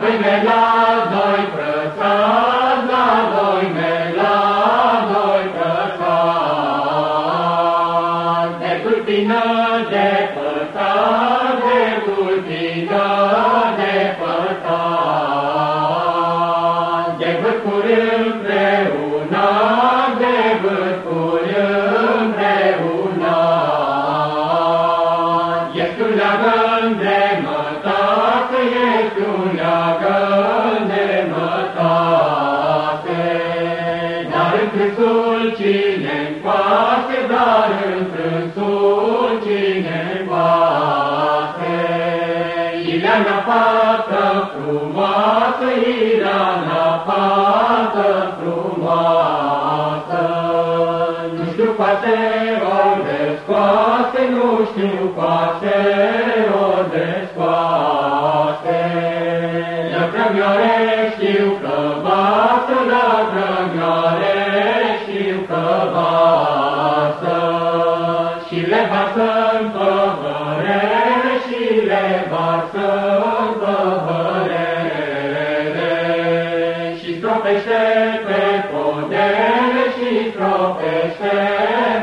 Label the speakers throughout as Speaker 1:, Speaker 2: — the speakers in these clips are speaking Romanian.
Speaker 1: Primeladoi frățadadoi, meladoi frățad, De culpină, de pătat, de culpină, de pătat, De vârfuri împreună, de vârfuri împreună, Ești un leagăn de ești un leagăn de mătase. Dar în trânsul cine încoase, dar în trânsul cine încoase. Ileana fată frumoasă, Ileana fată frumoasă. Nu știu poate ori de scoase, nu știu poate La grămioare știu că basă, la grămioare știu că basă. Și le basă în păvărele, și le basă în păvărele. Și stropește pe podele, și stropește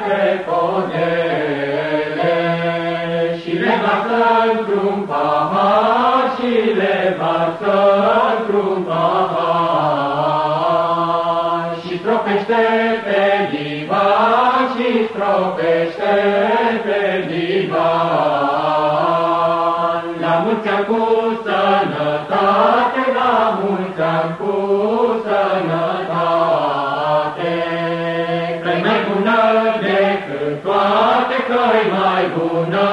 Speaker 1: pe podele. Și le basă într-un pahar, și le basă într-un pahar. Și stropește pe divan, și stropește pe divan. La mulți ani cu sănătate, la mulți ani cu sănătate. Că-i mai bună decât toate, că-i mai bună